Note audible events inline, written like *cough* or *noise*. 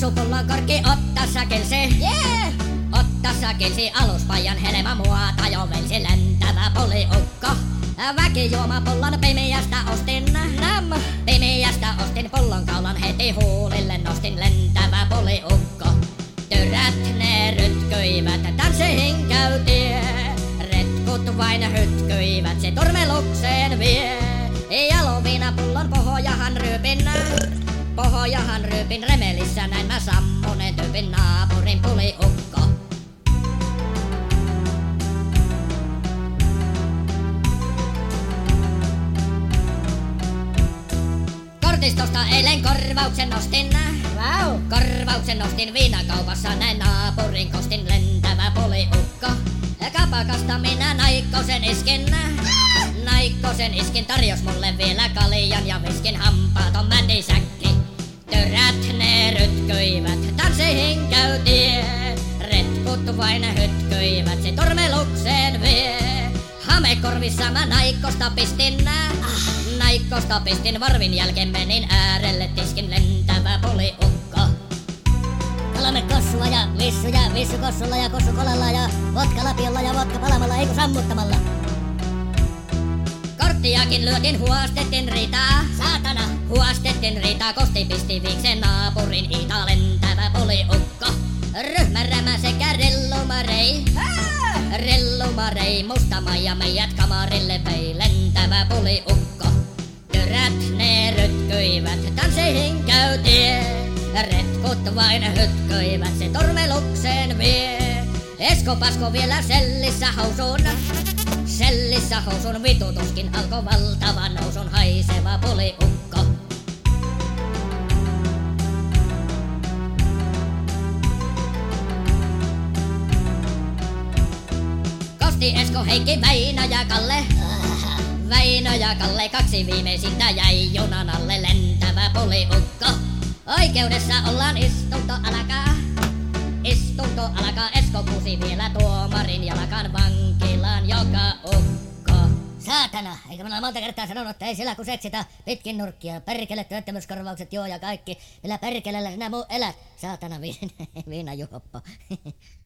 Kaasupullon korkki ottassa kelsi. Yeah! Ottassa kelsi aluspajan helma muota jo velsi lentävä poliukko. Väkijuomapullon pimiästä ostin. Nam! Pimiästä ostin kaulan heti huulille nostin lentävä poliukko. Tyrät ne rytkyivät, tanssihin käytiin. Retkut vain hytkyivät, se turmelukseen vie. Jalovina pullon pohojahan ryypin. Pohojahan ryypin remelissä, näin mä sammunen tyypin naapurin puliukko. Kortistosta eilen korvauksen nostin. Wow! Korvauksen nostin viinakaupassa, näin naapurin kostin lentävä poliukko. Kapakasta minä naikkosen iskin. Naikkosen iskin tarjos mulle vielä kalian ja viskin hampaaton mätisäkki. Vain hytkyivät, se turmelukseen vie. Hamekorvissa mä naikkosta pistin. Naikkosta pistin varvin jälkeen menin äärelle tiskin lentävä poliukko. Kolme kossua ja vissu ja vissu kossulla ja kossu kolalla ja vodka lapiolla ja vodka palamalla, eiku sammuttamalla. Korttiakin lyötin, huostettiin ritaa. Saatana! Huostettiin ritaa, kosti pisti viiksen naapurin ita lentävä poliukko. Sekä rellumarei. Rellumarei, musta maija meidät kamarille vei lentävä poliukko. Tyrät ne rytkyivät, tanssihin käytiin. Retkut vain hytkyivät, se tormelukseen vie. Esko Pasko vielä sellissä hausun. Sellissä housun vitutuskin alkoi valtava nousun Kosti Esko, Heikki, Väinö ja Kalle. *laughs* Väinö ja Kalle, kaksi viimeisintä jäi junan alle lentävä poliukko. Oikeudessa ollaan istunto alkaa. Istunto alkaa, Esko kusi vielä tuomarin jalkaan vankilaan joka ukko. Saatana! Eikö mä ole monta kertaa sanonut, että ei sillä kun seksitä pitkin nurkkia. Perkele, työttömyyskorvaukset, joo ja kaikki. Millä perkelellä sinä muu elät? Saatana viina, viina juoppo. *laughs*